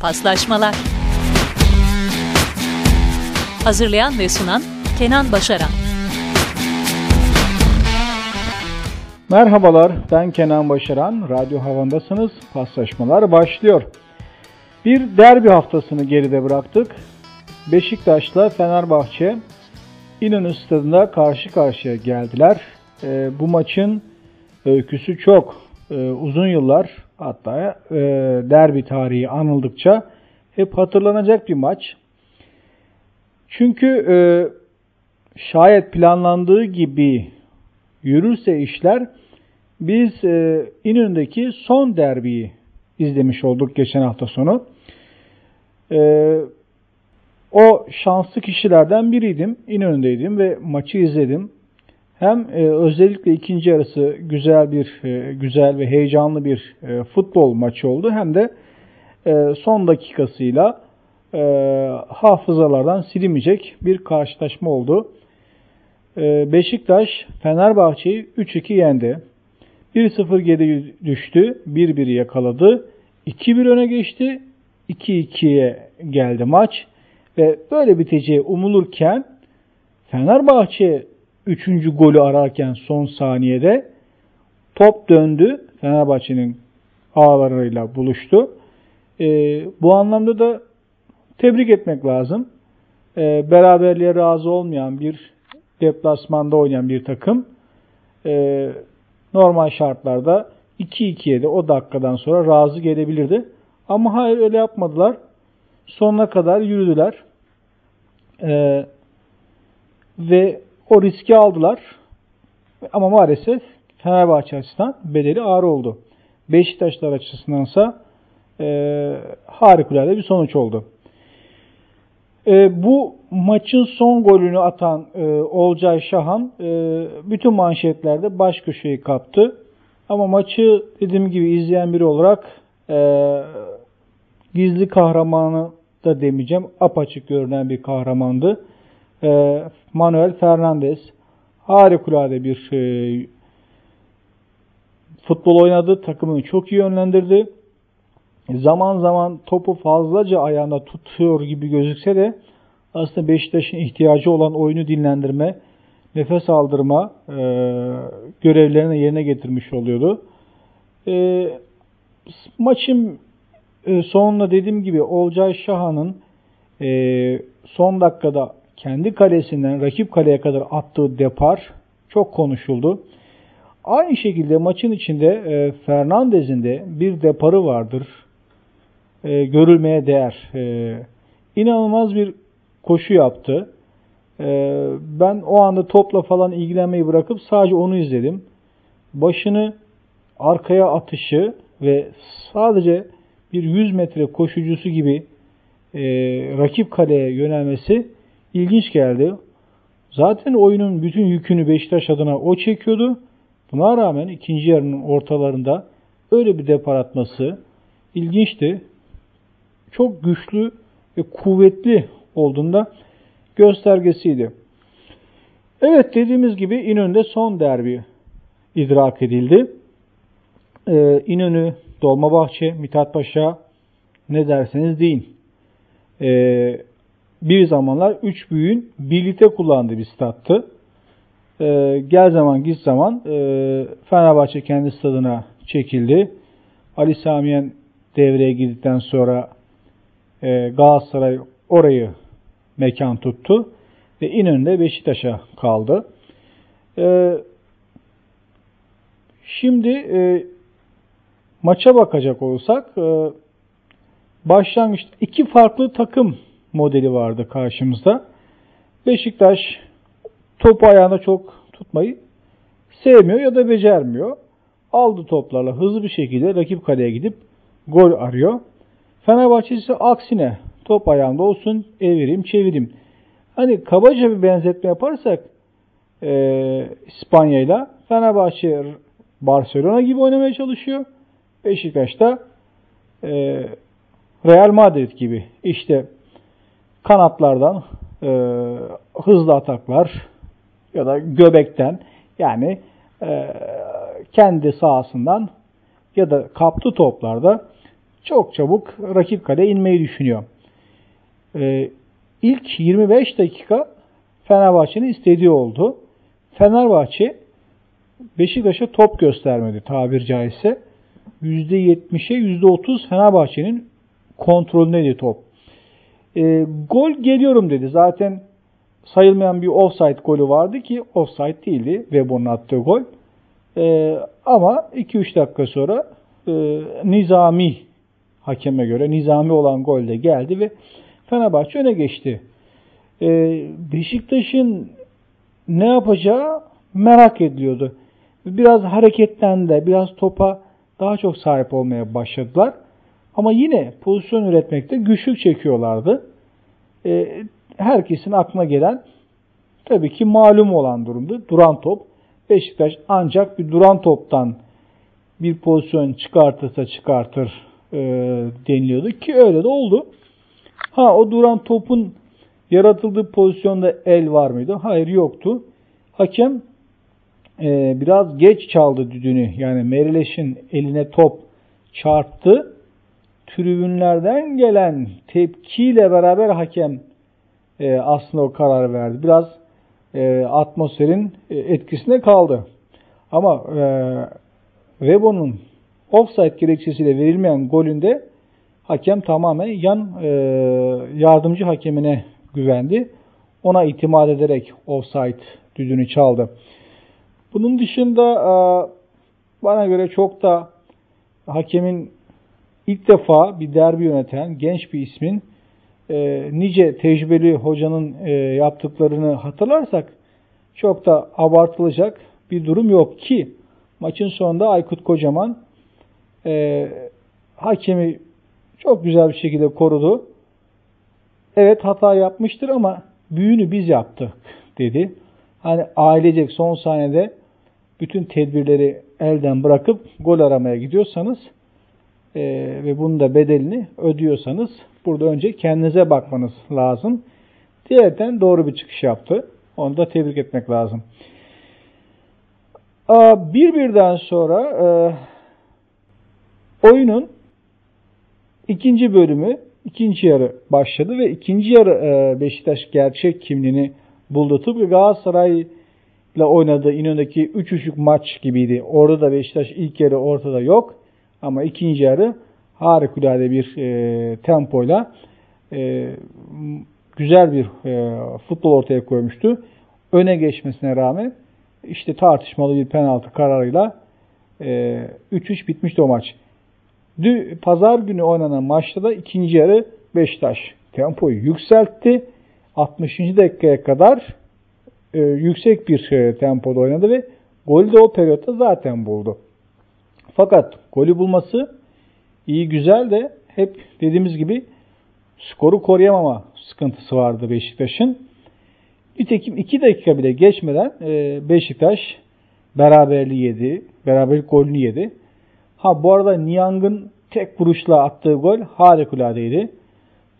Paslaşmalar Hazırlayan ve sunan Kenan Başaran Merhabalar, ben Kenan Başaran. Radyo Havan'dasınız. Paslaşmalar başlıyor. Bir derbi haftasını geride bıraktık. Beşiktaş'la Fenerbahçe İnönü Stadı'nda karşı karşıya geldiler. E, bu maçın öyküsü çok e, uzun yıllar hatta e, derbi tarihi anıldıkça hep hatırlanacak bir maç. Çünkü e, şayet planlandığı gibi yürürse işler biz e, İnönü'ndeki son derbiyi izlemiş olduk geçen hafta sonu. E, o şanslı kişilerden biriydim. İnönü'ndeydim ve maçı izledim. Hem e, özellikle ikinci yarısı güzel bir e, güzel ve heyecanlı bir e, futbol maçı oldu. Hem de e, son dakikasıyla e, hafızalardan silinmeyecek bir karşılaşma oldu. E, Beşiktaş Fenerbahçe'yi 3-2 yendi. 1-0 geri düştü. 1-1 yakaladı. 2-1 öne geçti. 2-2'ye geldi maç. Ve böyle biteceği umulurken Fenerbahçe 3. golü ararken son saniyede top döndü. Fenerbahçe'nin ağlarıyla buluştu. E, bu anlamda da tebrik etmek lazım. E, beraberliğe razı olmayan bir deplasmanda oynayan bir takım e, normal şartlarda 2-2'ye de o dakikadan sonra razı gelebilirdi. Ama hayır öyle yapmadılar. Sonuna kadar yürüdüler. E, ve o riski aldılar. Ama maalesef Fenerbahçe açısından bedeli ağır oldu. Beşiktaşlar açısındansa e, harikulade bir sonuç oldu. E, bu maçın son golünü atan e, Olcay Şahan e, bütün manşetlerde baş köşeyi kaptı. Ama maçı dediğim gibi izleyen biri olarak e, gizli kahramanı da demeyeceğim. Apaçık görünen bir kahramandı. E, Manuel Fernandez harikulade bir e, futbol oynadı. Takımını çok iyi yönlendirdi. Zaman zaman topu fazlaca ayağında tutuyor gibi gözükse de aslında Beşiktaş'ın ihtiyacı olan oyunu dinlendirme, nefes aldırma e, görevlerini yerine getirmiş oluyordu. E, maçın e, sonunda dediğim gibi Olcay Şahan'ın e, son dakikada kendi kalesinden rakip kaleye kadar attığı depar çok konuşuldu. Aynı şekilde maçın içinde e, Fernandez'in de bir deparı vardır. E, görülmeye değer. E, inanılmaz bir koşu yaptı. E, ben o anda topla falan ilgilenmeyi bırakıp sadece onu izledim. Başını arkaya atışı ve sadece bir 100 metre koşucusu gibi rakip kaleye yönelmesi ilginç geldi. Zaten oyunun bütün yükünü Beşiktaş adına o çekiyordu. Buna rağmen ikinci yarının ortalarında öyle bir depar atması ilginçti. Çok güçlü ve kuvvetli olduğunda göstergesiydi. Evet dediğimiz gibi İnönü'nde son derbi idrak edildi. Ee, İnönü, Dolmabahçe, Mithat Paşa ne derseniz deyin. Ee, bir zamanlar üç büyüğün birlikte kullandığı bir stattı. Ee, gel zaman git zaman e, Fenerbahçe kendi stadına çekildi. Ali Samiyen devreye girdikten sonra e, Galatasaray orayı mekan tuttu ve İnönü'nde Beşiktaş'a kaldı. E, şimdi e, maça bakacak olursak e, başlangıçta iki farklı takım modeli vardı karşımızda. Beşiktaş topu ayağına çok tutmayı sevmiyor ya da becermiyor. Aldı toplarla hızlı bir şekilde rakip kaleye gidip gol arıyor. Fenerbahçe ise aksine top ayağında olsun evireyim çevireyim. Hani kabaca bir benzetme yaparsak e, İspanya ile Fenerbahçe Barcelona gibi oynamaya çalışıyor. Beşiktaş da e, Real Madrid gibi. İşte kanatlardan e, hızlı ataklar ya da göbekten yani e, kendi sahasından ya da kaptı toplarda çok çabuk rakip kale inmeyi düşünüyor. Ee, ilk 25 dakika Fenerbahçe'nin istediği oldu. Fenerbahçe Beşiktaş'a top göstermedi tabir caizse. %70'e %30 Fenerbahçe'nin kontrolündeydi top. E, gol geliyorum dedi. Zaten sayılmayan bir offside golü vardı ki offside değildi Webber'ın attığı gol. E, ama 2-3 dakika sonra e, Nizami hakeme göre Nizami olan gol de geldi ve Fenerbahçe öne geçti. E, Beşiktaş'ın ne yapacağı merak ediliyordu. Biraz hareketlendi, biraz topa daha çok sahip olmaya başladılar. Ama yine pozisyon üretmekte güçlük çekiyorlardı. E, herkesin aklına gelen tabii ki malum olan durumdu. Duran top. Beşiktaş ancak bir duran toptan bir pozisyon çıkartırsa çıkartır e, deniliyordu ki öyle de oldu. Ha o duran topun yaratıldığı pozisyonda el var mıydı? Hayır yoktu. Hakem e, biraz geç çaldı düdüğünü. Yani Merileş'in eline top çarptı. Tribünlerden gelen tepkiyle beraber hakem e, aslında o karar verdi. Biraz e, atmosferin e, etkisine kaldı. Ama e, Rebo'nun offside gerekçesiyle verilmeyen golünde hakem tamamen yan e, yardımcı hakemine güvendi. Ona itimat ederek offside düdüğünü çaldı. Bunun dışında e, bana göre çok da hakemin ilk defa bir derbi yöneten genç bir ismin e, nice tecrübeli hocanın e, yaptıklarını hatırlarsak çok da abartılacak bir durum yok ki maçın sonunda Aykut Kocaman e, hakemi çok güzel bir şekilde korudu. Evet hata yapmıştır ama büyüğünü biz yaptık dedi. Hani ailecek son saniyede bütün tedbirleri elden bırakıp gol aramaya gidiyorsanız e, ve bunun da bedelini ödüyorsanız burada önce kendinize bakmanız lazım. Diğerden doğru bir çıkış yaptı. Onu da tebrik etmek lazım. Bir birden sonra e, oyunun ikinci bölümü, ikinci yarı başladı ve ikinci yarı e, Beşiktaş gerçek kimliğini buldu. Tıpkı Galatasaray ile oynadığı İnönü'ndeki 3-3'lük maç gibiydi. Orada da Beşiktaş ilk yarı ortada yok. Ama ikinci yarı harikulade bir e, tempoyla e, güzel bir e, futbol ortaya koymuştu. Öne geçmesine rağmen işte tartışmalı bir penaltı kararıyla e, 3-3 bitmişti o maç. Dün, pazar günü oynanan maçta da ikinci yarı Beşiktaş tempoyu yükseltti. 60. dakikaya kadar e, yüksek bir e, tempoda oynadı ve golü de o periyotta zaten buldu. Fakat golü bulması iyi güzel de hep dediğimiz gibi skoru koruyamama sıkıntısı vardı Beşiktaş'ın. Nitekim 2 dakika bile geçmeden e, Beşiktaş beraberliği yedi. Beraberlik golünü yedi. Ha bu arada Niang'ın tek vuruşla attığı gol harikuladeydi.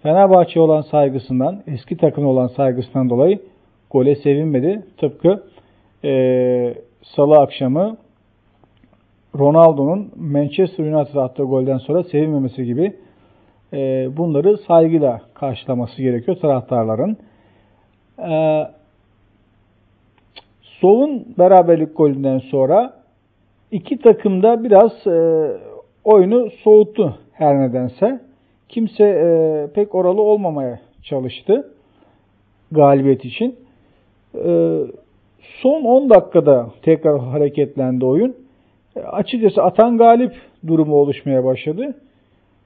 Fenerbahçe olan saygısından, eski takımına olan saygısından dolayı gole sevinmedi. Tıpkı e, salı akşamı Ronaldo'nun Manchester United'a attığı golden sonra sevinmemesi gibi e, bunları saygıyla karşılaması gerekiyor taraftarların. E, Sov'un beraberlik golünden sonra iki takım da biraz e, oyunu soğuttu her nedense. Kimse e, pek oralı olmamaya çalıştı galibiyet için. E, son 10 dakikada tekrar hareketlendi oyun. Açıkçası atan galip durumu oluşmaya başladı.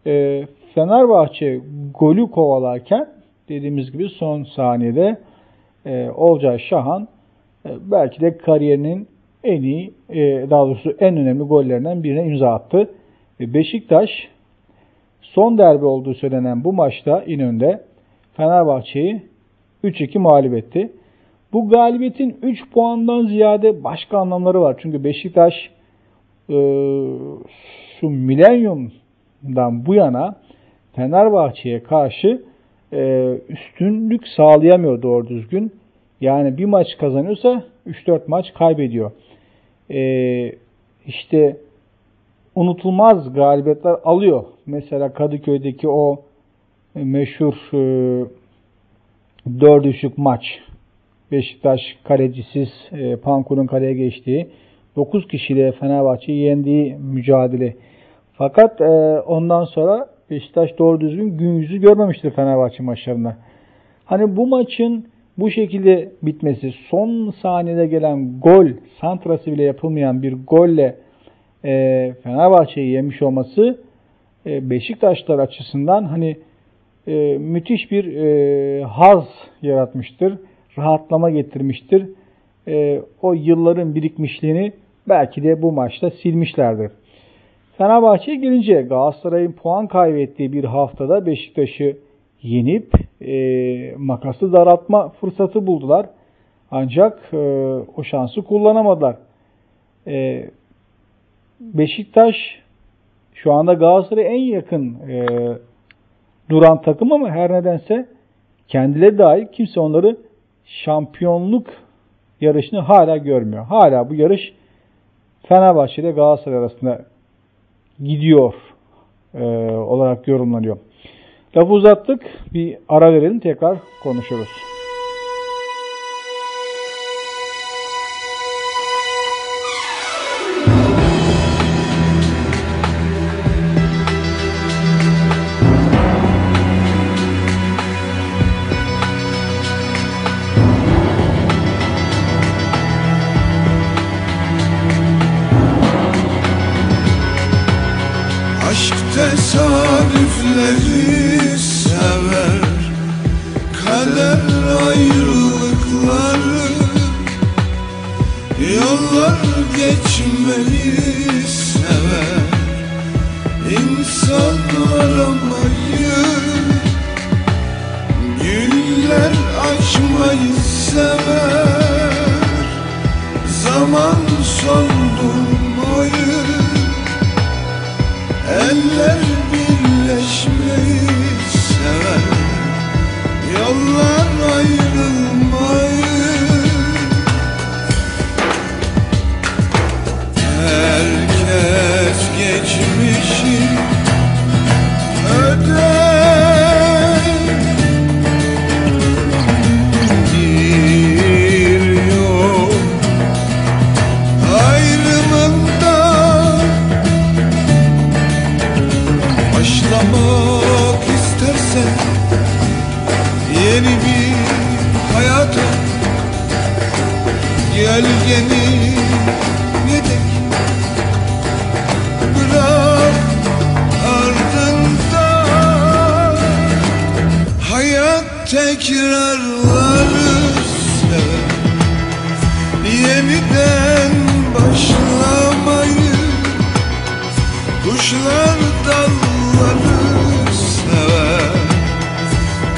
E, Fenerbahçe golü kovalarken dediğimiz gibi son saniyede e, Olcay Şahan e, belki de kariyerinin en iyi, e, daha doğrusu en önemli gollerinden birine imza attı. E, Beşiktaş son derbi olduğu söylenen bu maçta İnönü'nde Fenerbahçe'yi 3-2 mağlup etti. Bu galibiyetin 3 puandan ziyade başka anlamları var. Çünkü Beşiktaş e, şu milenyumdan bu yana Fenerbahçe'ye karşı e, üstünlük sağlayamıyor doğru düzgün. Yani bir maç kazanıyorsa 3-4 maç kaybediyor. E, işte unutulmaz galibiyetler alıyor. Mesela Kadıköy'deki o meşhur e, dördüşlük maç. Beşiktaş kalecisiz e, Pankur'un kaleye geçtiği 9 kişiyle Fenerbahçe'yi yendiği mücadele. Fakat e, ondan sonra Beşiktaş doğru düzgün gün yüzü görmemiştir Fenerbahçe maçlarında. Hani bu maçın bu şekilde bitmesi, son saniyede gelen gol, santrası bile yapılmayan bir golle e, Fenerbahçe'yi yemiş olması e, Beşiktaşlar açısından hani e, müthiş bir e, haz yaratmıştır, rahatlama getirmiştir. E, o yılların birikmişliğini belki de bu maçta silmişlerdir. Fenerbahçe'ye gelince Galatasaray'ın puan kaybettiği bir haftada Beşiktaş'ı yenip e, makası daraltma fırsatı buldular. Ancak e, o şansı kullanamadılar. E, Beşiktaş şu anda Galatasaray'a en yakın e, duran takım ama her nedense kendileri dahil kimse onları şampiyonluk yarışını hala görmüyor. Hala bu yarış Fenerbahçe ile Galatasaray arasında gidiyor e, olarak yorumlanıyor. Lafı uzattık. Bir ara verelim tekrar konuşuruz.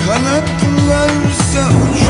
Kanatlarsa uçmayı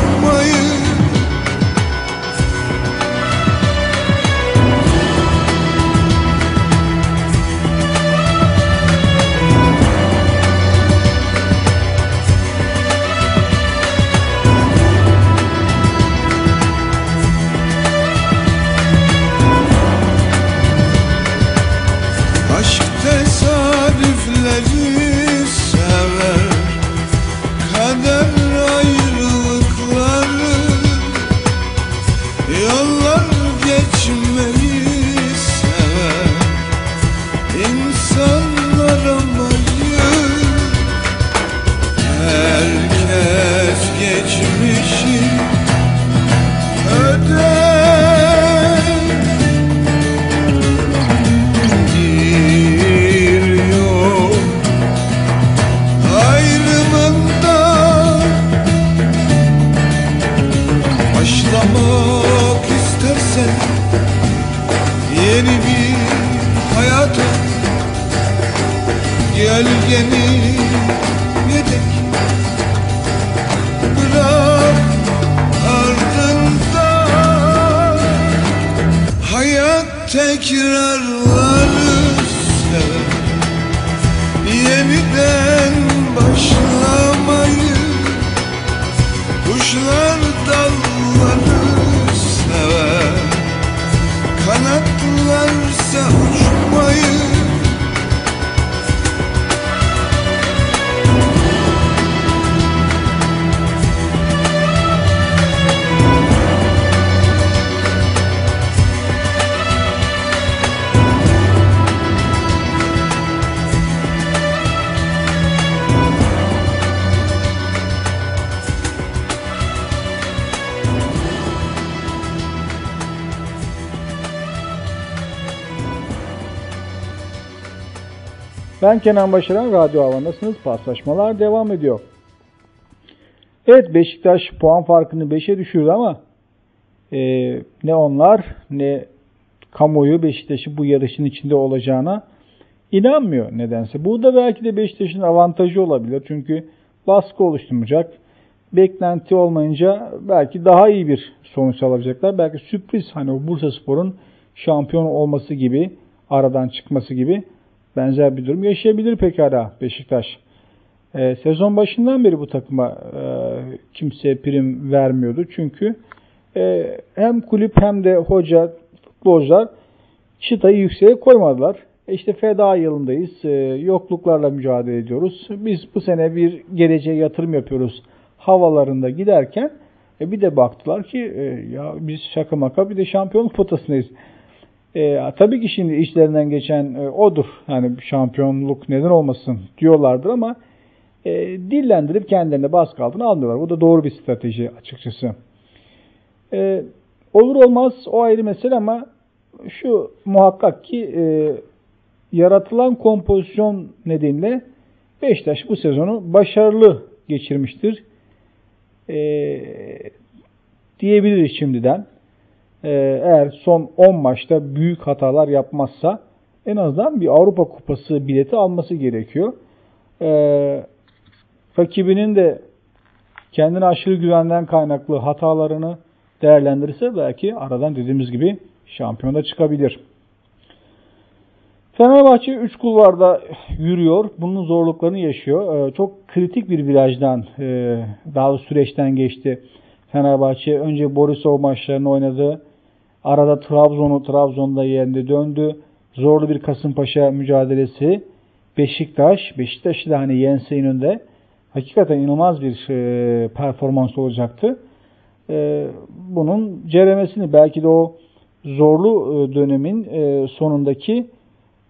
Ben Kenan Başaran, Radyo Havan'dasınız. Paslaşmalar devam ediyor. Evet Beşiktaş puan farkını 5'e düşürdü ama e, ne onlar ne kamuoyu Beşiktaş'ı bu yarışın içinde olacağına inanmıyor nedense. Bu da belki de Beşiktaş'ın avantajı olabilir. Çünkü baskı oluşturmayacak. Beklenti olmayınca belki daha iyi bir sonuç alacaklar. Belki sürpriz hani Bursa Spor'un şampiyon olması gibi aradan çıkması gibi benzer bir durum yaşayabilir pekala Beşiktaş. E, sezon başından beri bu takıma e, kimse prim vermiyordu. Çünkü e, hem kulüp hem de hoca, futbolcular çıtayı yükseğe koymadılar. E işte feda yılındayız. E, yokluklarla mücadele ediyoruz. Biz bu sene bir geleceğe yatırım yapıyoruz havalarında giderken e, bir de baktılar ki e, ya biz şaka maka bir de şampiyonluk potasındayız. E, tabii ki şimdi işlerinden geçen e, odur. Yani şampiyonluk neden olmasın diyorlardır ama e, dillendirip kendilerine baskı altına almıyorlar. Bu da doğru bir strateji açıkçası. E, olur olmaz o ayrı mesele ama şu muhakkak ki e, yaratılan kompozisyon nedeniyle Beşiktaş bu sezonu başarılı geçirmiştir. E, diyebiliriz şimdiden. E, eğer son 10 maçta büyük hatalar yapmazsa en azından bir Avrupa Kupası bileti alması gerekiyor. E, rakibinin de kendine aşırı güvenden kaynaklı hatalarını değerlendirirse belki aradan dediğimiz gibi şampiyona çıkabilir. Fenerbahçe 3 kulvarda yürüyor. Bunun zorluklarını yaşıyor. Ee, çok kritik bir virajdan, e, daha da süreçten geçti. Fenerbahçe önce Borisov maçlarını oynadı. Arada Trabzon'u Trabzon'da yendi döndü. Zorlu bir Kasımpaşa mücadelesi. Beşiktaş, Beşiktaş'ı da hani yense önünde hakikaten inanılmaz bir e, performans olacaktı. E, bunun ceremesini belki de o zorlu dönemin sonundaki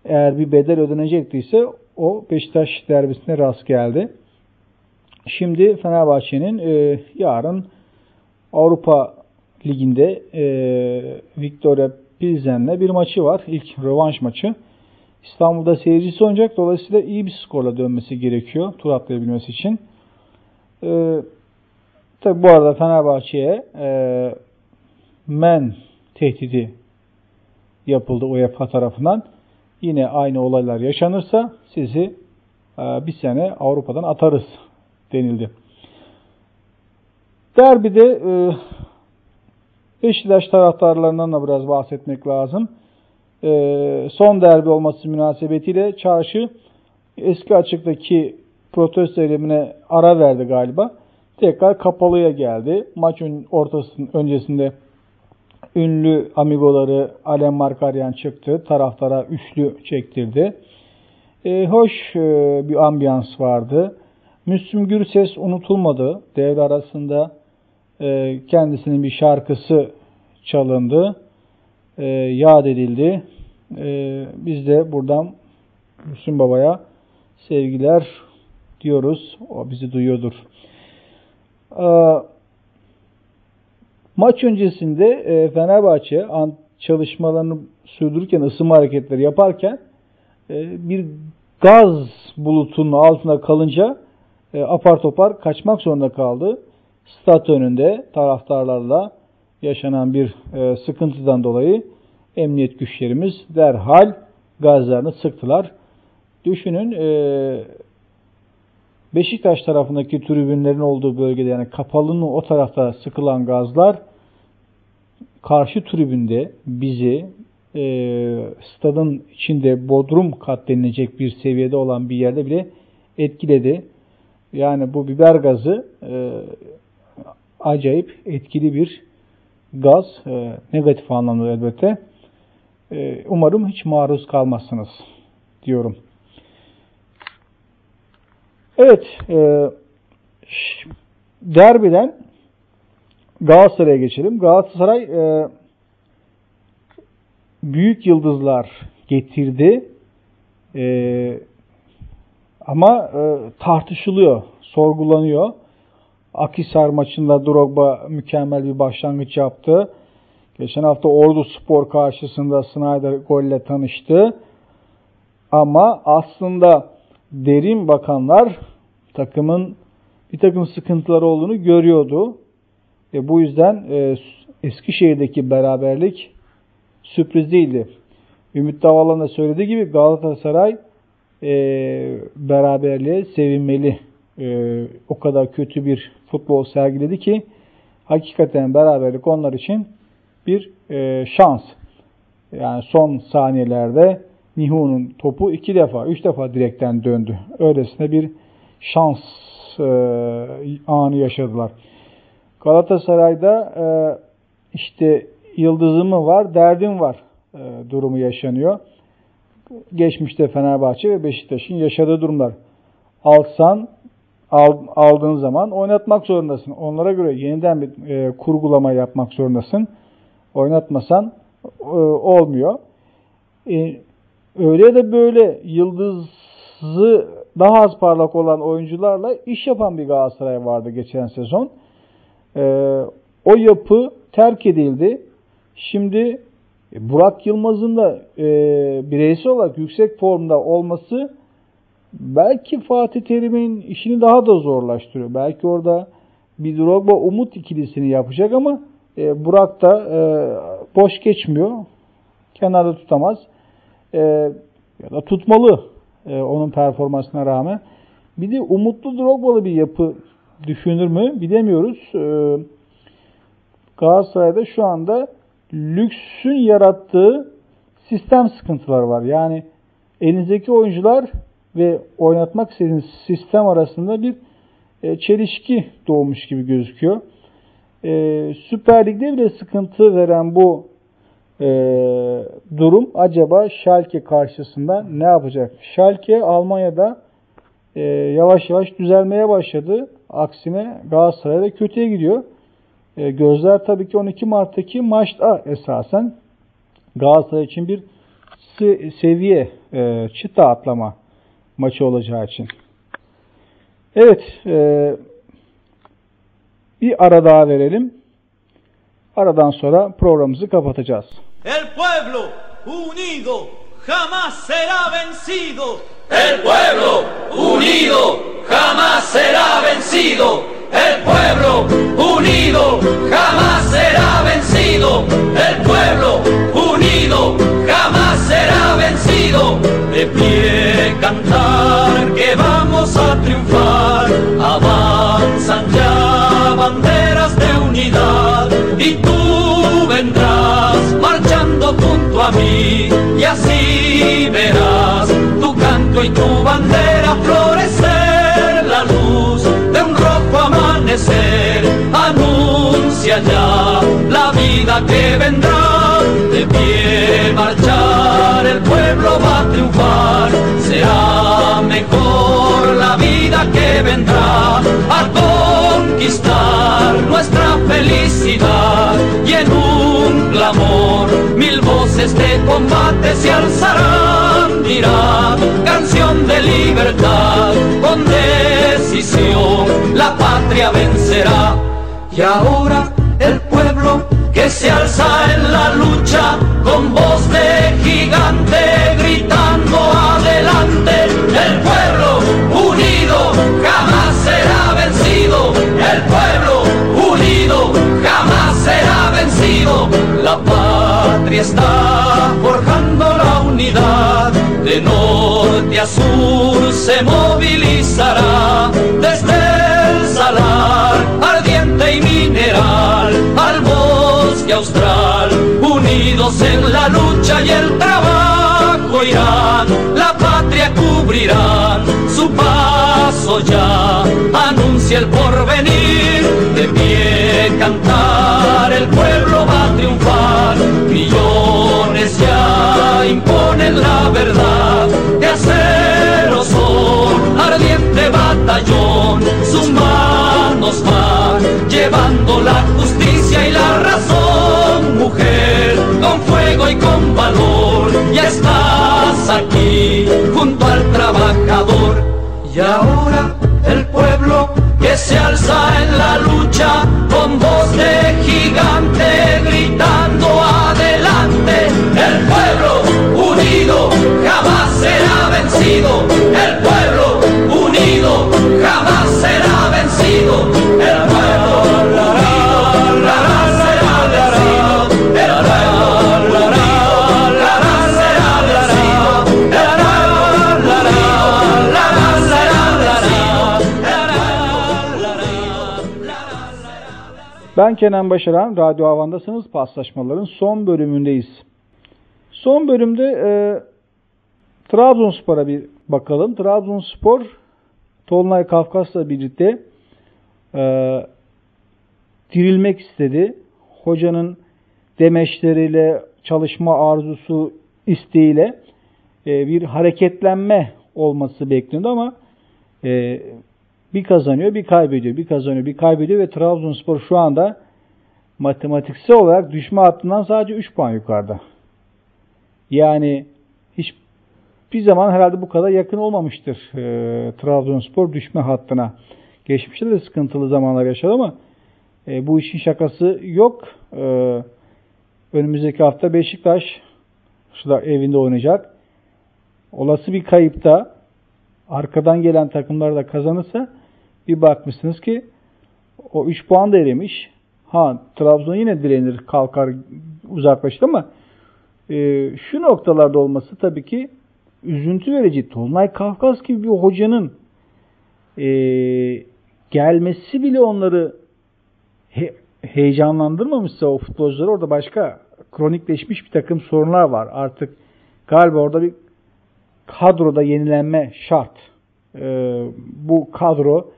eğer bir bedel ödenecektiyse o Beşiktaş derbisine rast geldi. Şimdi Fenerbahçe'nin e, yarın Avrupa Ligi'nde e, Victoria Pilsen'le bir maçı var. İlk rövanş maçı. İstanbul'da seyircisi oynayacak. Dolayısıyla iyi bir skorla dönmesi gerekiyor tur atlayabilmesi için. E, tabi bu arada Fenerbahçe'ye e, men tehdidi yapıldı UEFA tarafından yine aynı olaylar yaşanırsa sizi e, bir sene Avrupa'dan atarız denildi. Derbide e, Beşiktaş taraftarlarından da biraz bahsetmek lazım. E, son derbi olması münasebetiyle çarşı eski açıktaki protesto eylemine ara verdi galiba. Tekrar kapalıya geldi. Maçın ortasının öncesinde ünlü amigoları Alem Markaryan çıktı. Taraftara üçlü çektirdi. E, hoş e, bir ambiyans vardı. Müslüm Gürses unutulmadı. Devre arasında e, kendisinin bir şarkısı çalındı. E, yad edildi. E, biz de buradan Müslüm Baba'ya sevgiler diyoruz. O bizi duyuyordur. Maç öncesinde e, Fenerbahçe çalışmalarını sürdürürken, ısınma hareketleri yaparken e, bir gaz bulutunun altında kalınca e, apar topar kaçmak zorunda kaldı. Stat önünde taraftarlarla yaşanan bir sıkıntıdan dolayı emniyet güçlerimiz derhal gazlarını sıktılar. Düşünün Beşiktaş tarafındaki tribünlerin olduğu bölgede yani kapalının o tarafta sıkılan gazlar karşı tribünde bizi e, stadın içinde bodrum kat denilecek bir seviyede olan bir yerde bile etkiledi. Yani bu biber gazı e, acayip etkili bir gaz. E, negatif anlamda elbette. E, umarım hiç maruz kalmazsınız diyorum. Evet, e, derbiden Galatasaray'a geçelim. Galatasaray e, büyük yıldızlar getirdi. E, ama e, tartışılıyor, sorgulanıyor. Akisar maçında Drogba mükemmel bir başlangıç yaptı. Geçen hafta Ordu Spor karşısında Snyder golle tanıştı. Ama aslında derin bakanlar takımın bir takım sıkıntıları olduğunu görüyordu. E, bu yüzden e, Eskişehir'deki beraberlik sürpriz değildi. Ümit Davalan da söylediği gibi Galatasaray e, beraberliğe sevinmeli. E, o kadar kötü bir futbol sergiledi ki hakikaten beraberlik onlar için bir e, şans. Yani son saniyelerde Nihu'nun topu iki defa, üç defa direkten döndü. Öylesine bir şans e, anı yaşadılar. Galatasaray'da e, işte yıldızım mı var, derdim var e, durumu yaşanıyor. Geçmişte Fenerbahçe ve Beşiktaş'ın yaşadığı durumlar. Alsan, al, aldığın zaman oynatmak zorundasın. Onlara göre yeniden bir e, kurgulama yapmak zorundasın. Oynatmasan e, olmuyor. E, öyle de böyle yıldızı daha az parlak olan oyuncularla iş yapan bir Galatasaray vardı geçen sezon. E, o yapı terk edildi. Şimdi e, Burak Yılmaz'ın da e, bireysel olarak yüksek formda olması belki Fatih Terim'in işini daha da zorlaştırıyor. Belki orada bir Drogba Umut ikilisini yapacak ama e, Burak da e, boş geçmiyor. Kenarda tutamaz. E, ya da tutmalı e, onun performansına rağmen. Bir de umutlu Drogba'lı bir yapı düşünür mü bilemiyoruz. E, Galatasaray'da şu anda lüksün yarattığı sistem sıkıntıları var. Yani elinizdeki oyuncular ve oynatmak istediğiniz sistem arasında bir e, çelişki doğmuş gibi gözüküyor. E, Süper Lig'de bile sıkıntı veren bu e, durum acaba Schalke karşısında ne yapacak? Schalke Almanya'da e, yavaş yavaş düzelmeye başladı. Aksine Galatasaray'da kötüye gidiyor. E, gözler tabii ki 12 Mart'taki maçta esasen Galatasaray için bir seviye e, çıta atlama maçı olacağı için. Evet, e, bir ara daha verelim. Aradan sonra programımızı kapatacağız. El pueblo unido jamás será vencido. El pueblo unido jamás será vencido. El pueblo unido jamás será vencido. El pueblo unido jamás será vencido. De pie cantar que vamos a triunfar. Avanzan ya banderas de unidad y tú vendrás marchando junto a mí y así verás tu canto y tu bandera florecer la luz de un rojo amanecer anuncia ya la vida que vendrá de pie marchar el pueblo va a triunfar. Será mejor la vida que vendrá a conquistar nuestra felicidad. Y en un clamor mil voces de combate se alzarán. Dirán canción de libertad con decisión la patria vencerá y ahora se alza en la lucha con voz de gigante gritando adelante el pueblo unido jamás será vencido el pueblo unido jamás será vencido la patria está forjando la unidad de norte a sur se movilizará desde bosque austral unidos en la lucha y el trabajo irán. La patria cubrirán su paso ya anuncia el porvenir de pie cantar el pueblo va a triunfar. Millones ya imponen la verdad de acero son ardiente batallón sus manos van llevando la justicia y la razón con fuego y con valor ya estás aquí junto al trabajador. Y ahora el pueblo que se alza en la lucha con voz de gigante gritando Ben Kenan Başaran, Radyo Havan'dasınız. Paslaşmaların son bölümündeyiz. Son bölümde e, Trabzonspor'a bir bakalım. Trabzonspor, Tolunay Kafkas'la birlikte e, dirilmek istedi. Hocanın demeçleriyle, çalışma arzusu, isteğiyle e, bir hareketlenme olması bekleniyordu ama e, bir kazanıyor, bir kaybediyor, bir kazanıyor, bir kaybediyor ve Trabzonspor şu anda matematiksel olarak düşme hattından sadece 3 puan yukarıda. Yani hiç bir zaman herhalde bu kadar yakın olmamıştır e, Trabzonspor düşme hattına. Geçmişte de sıkıntılı zamanlar yaşadı ama e, bu işin şakası yok. E, önümüzdeki hafta Beşiktaş şurada evinde oynayacak. Olası bir kayıpta arkadan gelen takımlar da kazanırsa bir bakmışsınız ki o 3 puan da erimiş. Ha Trabzon yine direnir kalkar uzaklaşır ama e, şu noktalarda olması tabii ki üzüntü verici. Tolunay Kafkas gibi bir hocanın e, gelmesi bile onları he, heyecanlandırmamışsa o futbolcuları orada başka kronikleşmiş bir takım sorunlar var. Artık galiba orada bir kadroda yenilenme şart. E, bu kadro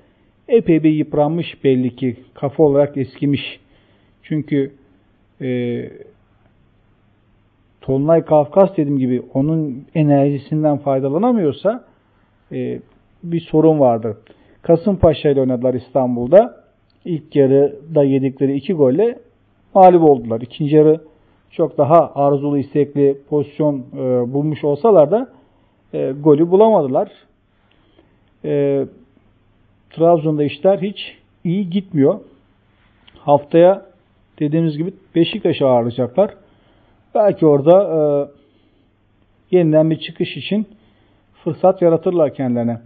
epey bir yıpranmış belli ki. Kafa olarak eskimiş. Çünkü e, Tolunay Kafkas dediğim gibi onun enerjisinden faydalanamıyorsa e, bir sorun vardır. Kasımpaşa ile oynadılar İstanbul'da. İlk yarıda yedikleri iki golle mağlup oldular. İkinci yarı çok daha arzulu, istekli pozisyon e, bulmuş olsalar da e, golü bulamadılar. E, Trabzon'da işler hiç iyi gitmiyor. Haftaya dediğimiz gibi Beşiktaş'ı ağırlayacaklar. Belki orada e, yeniden bir çıkış için fırsat yaratırlar kendilerine.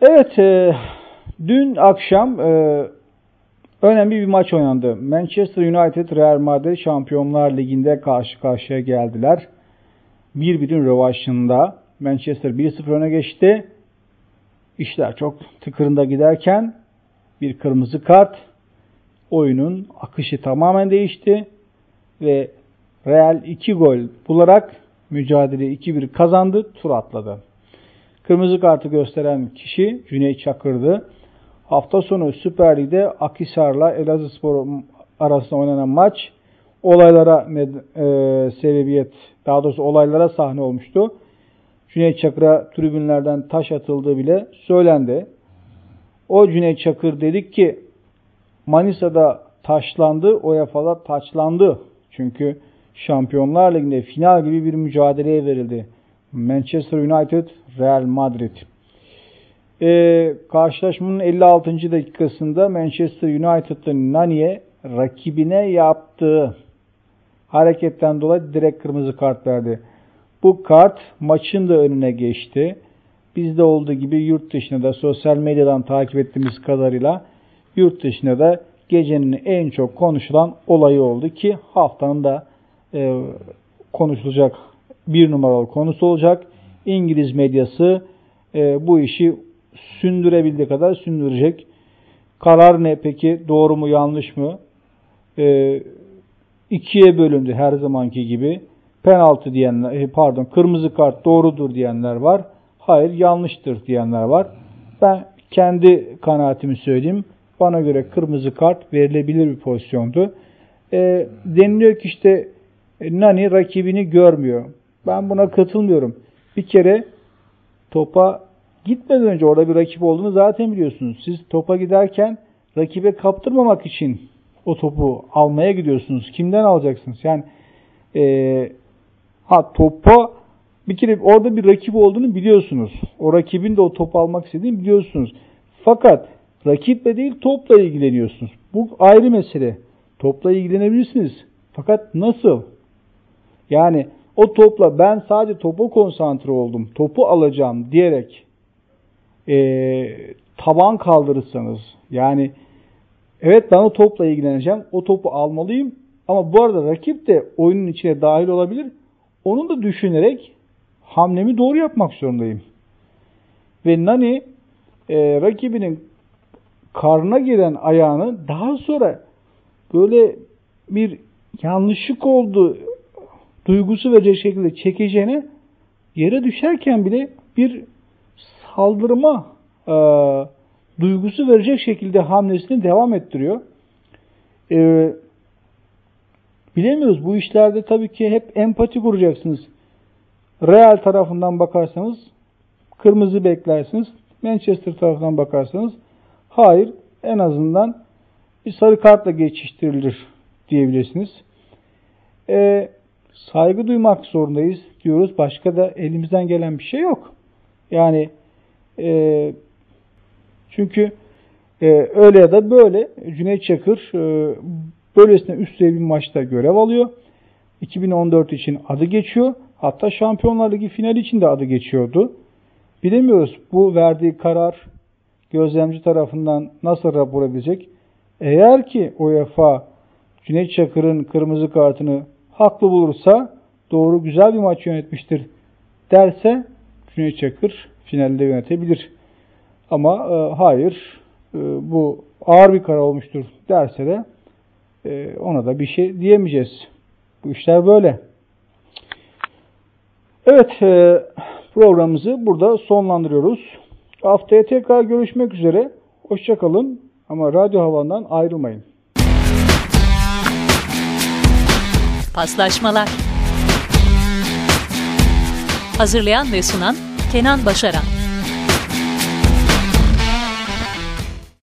Evet, e, dün akşam e, önemli bir maç oynandı. Manchester United Real Madrid Şampiyonlar Ligi'nde karşı karşıya geldiler. Bir birin rövaşında Manchester 1-0 öne geçti. İşler çok tıkırında giderken bir kırmızı kart oyunun akışı tamamen değişti ve Real 2 gol bularak mücadele 2-1 kazandı, tur atladı. Kırmızı kartı gösteren kişi Cüneyt Çakır'dı. Hafta sonu Süper Lig'de Akisar'la Elazığspor arasında oynanan maç olaylara e, sebebiyet, daha doğrusu olaylara sahne olmuştu. Cüneyt Çakır'a tribünlerden taş atıldığı bile söylendi. O Cüneyt Çakır dedik ki Manisa'da taşlandı, UEFA'da taçlandı. Çünkü Şampiyonlar Ligi'nde final gibi bir mücadeleye verildi. Manchester United, Real Madrid. Ee, karşılaşmanın 56. dakikasında Manchester United'ın Nani'ye rakibine yaptığı hareketten dolayı direkt kırmızı kart verdi. Bu kart maçın da önüne geçti. Bizde olduğu gibi yurt dışında da sosyal medyadan takip ettiğimiz kadarıyla yurt dışında da gecenin en çok konuşulan olayı oldu ki haftanın da e, konuşulacak bir numaralı konusu olacak. İngiliz medyası e, bu işi sündürebildiği kadar sündürecek. Karar ne peki? Doğru mu yanlış mı? E, ikiye bölündü her zamanki gibi. Penaltı diyenler, e, pardon kırmızı kart doğrudur diyenler var. Hayır yanlıştır diyenler var. Ben kendi kanaatimi söyleyeyim. Bana göre kırmızı kart verilebilir bir pozisyondu. E, deniliyor ki işte e, Nani rakibini görmüyor. Ben buna katılmıyorum. Bir kere topa gitmeden önce orada bir rakip olduğunu zaten biliyorsunuz. Siz topa giderken rakibe kaptırmamak için o topu almaya gidiyorsunuz. Kimden alacaksınız? Yani e, ha topa bir kere orada bir rakip olduğunu biliyorsunuz. O rakibin de o topu almak istediğini biliyorsunuz. Fakat rakiple değil topla ilgileniyorsunuz. Bu ayrı mesele. Topla ilgilenebilirsiniz. Fakat nasıl? Yani o topla ben sadece topu konsantre oldum, topu alacağım diyerek e, taban kaldırırsanız yani evet ben o topla ilgileneceğim, o topu almalıyım ama bu arada rakip de oyunun içine dahil olabilir. Onu da düşünerek hamlemi doğru yapmak zorundayım. Ve Nani e, rakibinin karnına giren ayağını daha sonra böyle bir yanlışlık oldu duygusu verecek şekilde çekeceğine yere düşerken bile bir saldırma e, duygusu verecek şekilde hamlesini devam ettiriyor. E, bilemiyoruz. Bu işlerde tabii ki hep empati kuracaksınız. Real tarafından bakarsanız kırmızı beklersiniz. Manchester tarafından bakarsanız hayır en azından bir sarı kartla geçiştirilir diyebilirsiniz. E, saygı duymak zorundayız diyoruz. Başka da elimizden gelen bir şey yok. Yani e, çünkü e, öyle ya da böyle Cüneyt Çakır e, böylesine üst bir maçta görev alıyor. 2014 için adı geçiyor. Hatta Şampiyonlar Ligi finali için de adı geçiyordu. Bilemiyoruz bu verdiği karar gözlemci tarafından nasıl rapor edecek. Eğer ki UEFA Cüneyt Çakır'ın kırmızı kartını haklı bulursa doğru güzel bir maç yönetmiştir derse Cüneyt Çakır finalde yönetebilir. Ama e, hayır e, bu ağır bir karar olmuştur derse de e, ona da bir şey diyemeyeceğiz. Bu işler böyle. Evet e, programımızı burada sonlandırıyoruz. Haftaya tekrar görüşmek üzere. Hoşçakalın ama radyo havandan ayrılmayın. Paslaşmalar Hazırlayan ve sunan Kenan Başaran